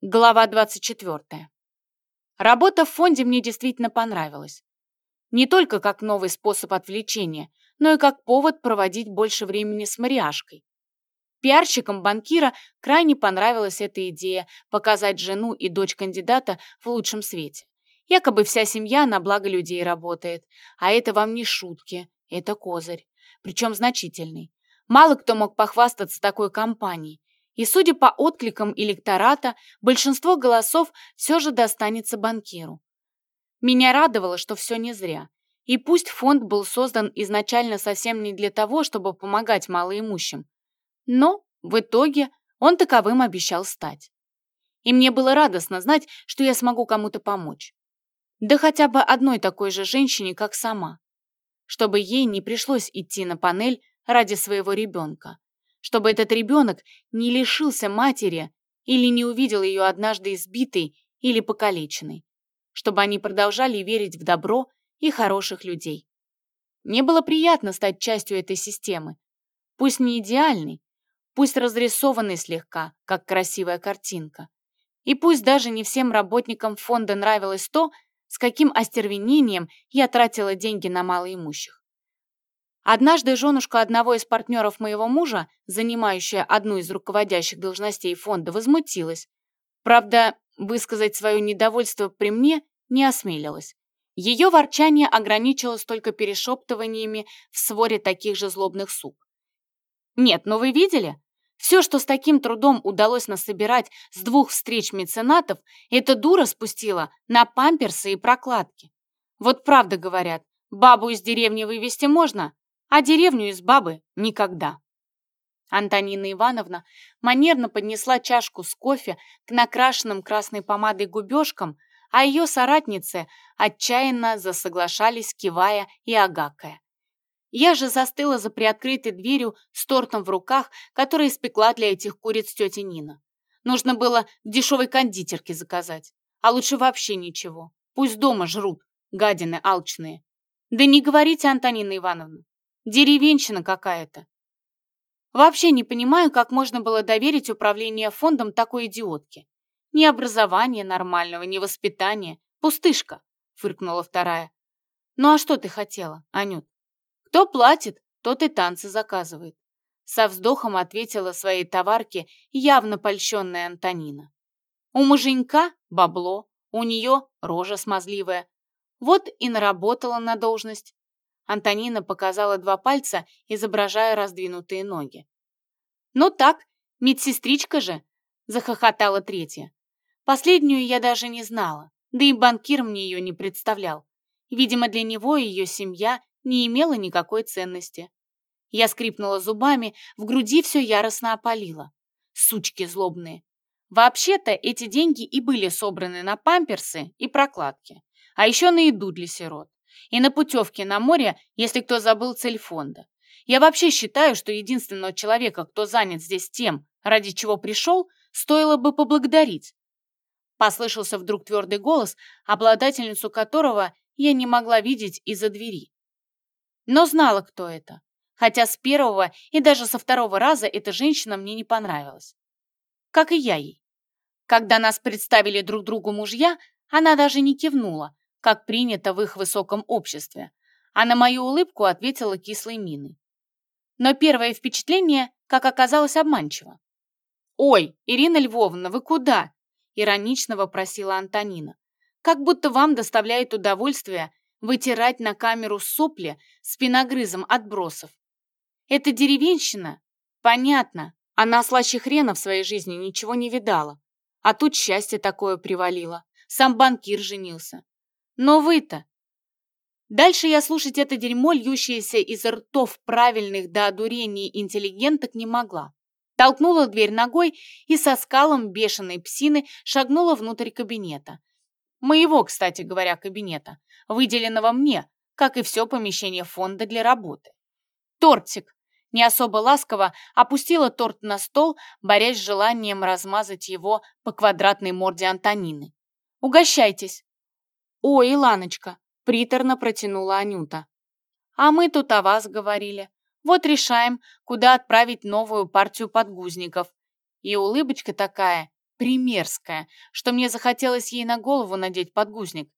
Глава 24. Работа в фонде мне действительно понравилась. Не только как новый способ отвлечения, но и как повод проводить больше времени с Мариашкой. Пиарщикам банкира крайне понравилась эта идея показать жену и дочь кандидата в лучшем свете. Якобы вся семья на благо людей работает, а это вам не шутки, это козырь, причем значительный. Мало кто мог похвастаться такой компанией, и, судя по откликам электората, большинство голосов все же достанется банкиру. Меня радовало, что все не зря. И пусть фонд был создан изначально совсем не для того, чтобы помогать малоимущим, но в итоге он таковым обещал стать. И мне было радостно знать, что я смогу кому-то помочь. Да хотя бы одной такой же женщине, как сама. Чтобы ей не пришлось идти на панель ради своего ребенка чтобы этот ребенок не лишился матери или не увидел ее однажды избитой или покалеченной, чтобы они продолжали верить в добро и хороших людей. Мне было приятно стать частью этой системы, пусть не идеальной, пусть разрисованной слегка, как красивая картинка. И пусть даже не всем работникам фонда нравилось то, с каким остервенением я тратила деньги на малоимущих. Однажды женушка одного из партнеров моего мужа, занимающая одну из руководящих должностей фонда, возмутилась. Правда, высказать свое недовольство при мне не осмелилась. Ее ворчание ограничилось только перешептываниями в своре таких же злобных сук. Нет, но вы видели? Все, что с таким трудом удалось насобирать с двух встреч меценатов, эта дура спустила на памперсы и прокладки. Вот правда говорят, бабу из деревни вывести можно, а деревню из бабы никогда. Антонина Ивановна манерно поднесла чашку с кофе к накрашенным красной помадой губежкам, а ее соратницы отчаянно засоглашались, кивая и агакая. Я же застыла за приоткрытой дверью с тортом в руках, который испекла для этих куриц тетя Нина. Нужно было в дешевой кондитерке заказать, а лучше вообще ничего. Пусть дома жрут, гадины алчные. Да не говорите, Антонина Ивановна, Деревенщина какая-то. Вообще не понимаю, как можно было доверить управление фондом такой идиотке. Ни образования нормального, ни воспитания. Пустышка, фыркнула вторая. Ну а что ты хотела, Анют? Кто платит, тот и танцы заказывает. Со вздохом ответила своей товарке явно польщенная Антонина. У муженька бабло, у нее рожа смазливая. Вот и наработала на должность. Антонина показала два пальца, изображая раздвинутые ноги. «Ну так, медсестричка же!» – захохотала третья. Последнюю я даже не знала, да и банкир мне ее не представлял. Видимо, для него ее семья не имела никакой ценности. Я скрипнула зубами, в груди все яростно опалило. Сучки злобные. Вообще-то эти деньги и были собраны на памперсы и прокладки, а еще на еду для сирот и на путевке на море, если кто забыл цель фонда. Я вообще считаю, что единственного человека, кто занят здесь тем, ради чего пришел, стоило бы поблагодарить. Послышался вдруг твердый голос, обладательницу которого я не могла видеть из-за двери. Но знала, кто это. Хотя с первого и даже со второго раза эта женщина мне не понравилась. Как и я ей. Когда нас представили друг другу мужья, она даже не кивнула, как принято в их высоком обществе, а на мою улыбку ответила кислой миной. Но первое впечатление, как оказалось, обманчиво. «Ой, Ирина Львовна, вы куда?» — иронично вопросила Антонина. «Как будто вам доставляет удовольствие вытирать на камеру сопли спиногрызом отбросов. Это деревенщина? Понятно. Она слаще хрена в своей жизни ничего не видала. А тут счастье такое привалило. Сам банкир женился. Но вы-то... Дальше я слушать это дерьмо, льющееся из ртов правильных до одурения интеллигенток, не могла. Толкнула дверь ногой и со скалом бешеной псины шагнула внутрь кабинета. Моего, кстати говоря, кабинета, выделенного мне, как и все помещение фонда для работы. Тортик. Не особо ласково опустила торт на стол, борясь с желанием размазать его по квадратной морде Антонины. «Угощайтесь!» «Ой, Иланочка!» — приторно протянула Анюта. «А мы тут о вас говорили. Вот решаем, куда отправить новую партию подгузников. И улыбочка такая, примерская, что мне захотелось ей на голову надеть подгузник.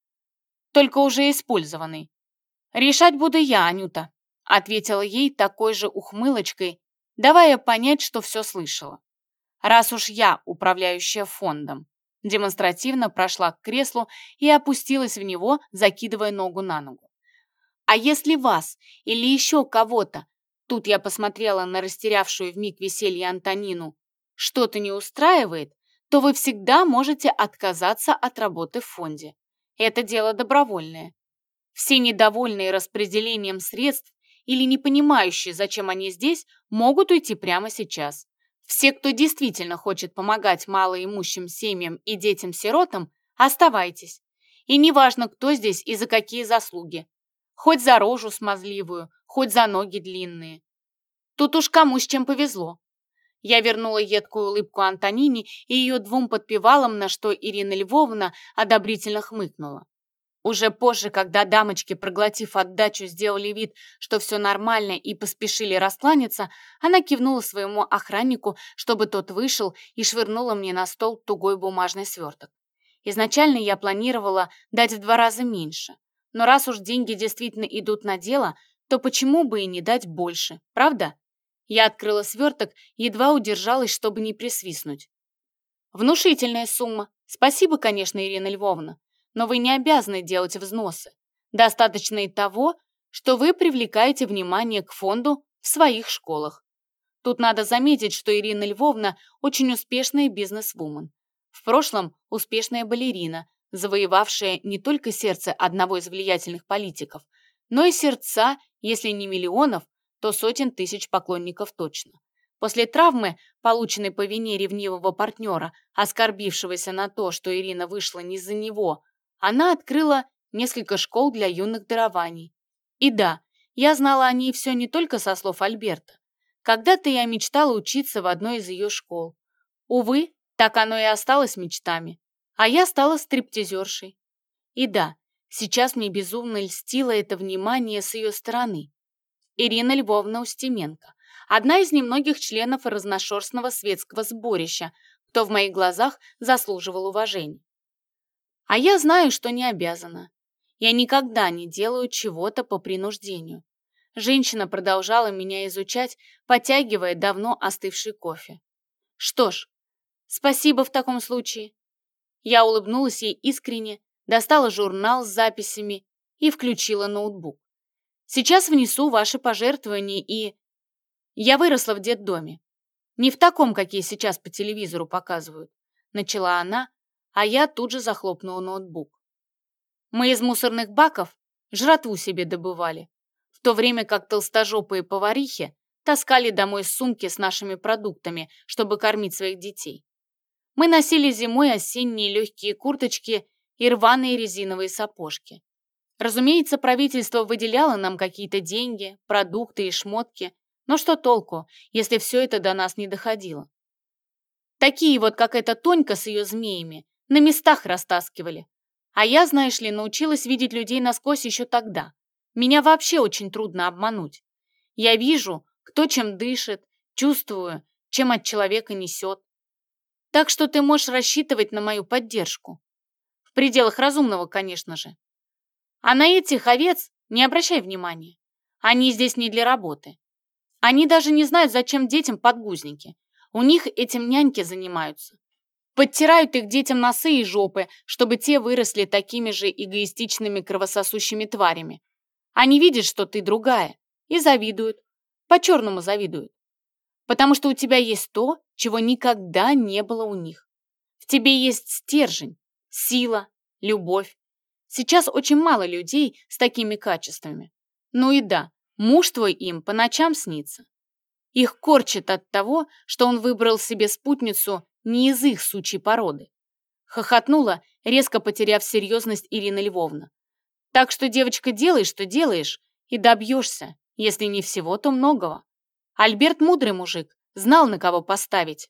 Только уже использованный. «Решать буду я, Анюта», — ответила ей такой же ухмылочкой, давая понять, что все слышала. «Раз уж я управляющая фондом». Демонстративно прошла к креслу и опустилась в него, закидывая ногу на ногу. «А если вас или еще кого-то Тут я посмотрела на растерявшую вмиг веселье Антонину. Что-то не устраивает, то вы всегда можете отказаться от работы в фонде. Это дело добровольное. Все недовольные распределением средств или не понимающие, зачем они здесь, могут уйти прямо сейчас. Все, кто действительно хочет помогать малоимущим семьям и детям-сиротам, оставайтесь. И неважно, кто здесь и за какие заслуги. Хоть за рожу смазливую, хоть за ноги длинные. Тут уж кому с чем повезло. Я вернула едкую улыбку Антонине и ее двум подпевалам, на что Ирина Львовна одобрительно хмыкнула. Уже позже, когда дамочки, проглотив отдачу, сделали вид, что все нормально и поспешили раскланяться, она кивнула своему охраннику, чтобы тот вышел и швырнула мне на стол тугой бумажный сверток. Изначально я планировала дать в два раза меньше, но раз уж деньги действительно идут на дело, то почему бы и не дать больше, правда? Я открыла сверток, едва удержалась, чтобы не присвистнуть. Внушительная сумма. Спасибо, конечно, Ирина Львовна, но вы не обязаны делать взносы. Достаточно и того, что вы привлекаете внимание к фонду в своих школах. Тут надо заметить, что Ирина Львовна очень успешная бизнес-вумен. В прошлом успешная балерина, завоевавшая не только сердце одного из влиятельных политиков, но и сердца, если не миллионов, то сотен тысяч поклонников точно. После травмы, полученной по вине ревнивого партнера, оскорбившегося на то, что Ирина вышла не за него, она открыла несколько школ для юных дарований. И да, я знала о ней все не только со слов Альберта. Когда-то я мечтала учиться в одной из ее школ. Увы, так оно и осталось мечтами а я стала стриптизершей. И да, сейчас мне безумно льстило это внимание с ее стороны. Ирина Львовна Устименко, одна из немногих членов разношерстного светского сборища, кто в моих глазах заслуживал уважения. А я знаю, что не обязана. Я никогда не делаю чего-то по принуждению. Женщина продолжала меня изучать, потягивая давно остывший кофе. Что ж, спасибо в таком случае. Я улыбнулась ей искренне, достала журнал с записями и включила ноутбук. Сейчас внесу ваши пожертвования и... Я выросла в детдоме. Не в таком, какие сейчас по телевизору показывают. Начала она, а я тут же захлопнула ноутбук. Мы из мусорных баков жратву себе добывали, в то время как толстожопые поварихи таскали домой сумки с нашими продуктами, чтобы кормить своих детей. Мы носили зимой осенние легкие курточки и рваные резиновые сапожки. Разумеется, правительство выделяло нам какие-то деньги, продукты и шмотки, но что толку, если все это до нас не доходило? Такие вот, как эта Тонька с ее змеями, на местах растаскивали. А я, знаешь ли, научилась видеть людей насквозь еще тогда. Меня вообще очень трудно обмануть. Я вижу, кто чем дышит, чувствую, чем от человека несет. Так что ты можешь рассчитывать на мою поддержку. В пределах разумного, конечно же. А на этих овец не обращай внимания. Они здесь не для работы. Они даже не знают, зачем детям подгузники. У них этим няньки занимаются. Подтирают их детям носы и жопы, чтобы те выросли такими же эгоистичными кровососущими тварями. Они видят, что ты другая, и завидуют. По-черному завидуют потому что у тебя есть то, чего никогда не было у них. В тебе есть стержень, сила, любовь. Сейчас очень мало людей с такими качествами. Ну и да, муж твой им по ночам снится. Их корчит от того, что он выбрал себе спутницу не из их сучьей породы. Хохотнула, резко потеряв серьезность Ирина Львовна. Так что, девочка, делай, что делаешь, и добьешься, если не всего, то многого. Альберт мудрый мужик, знал, на кого поставить.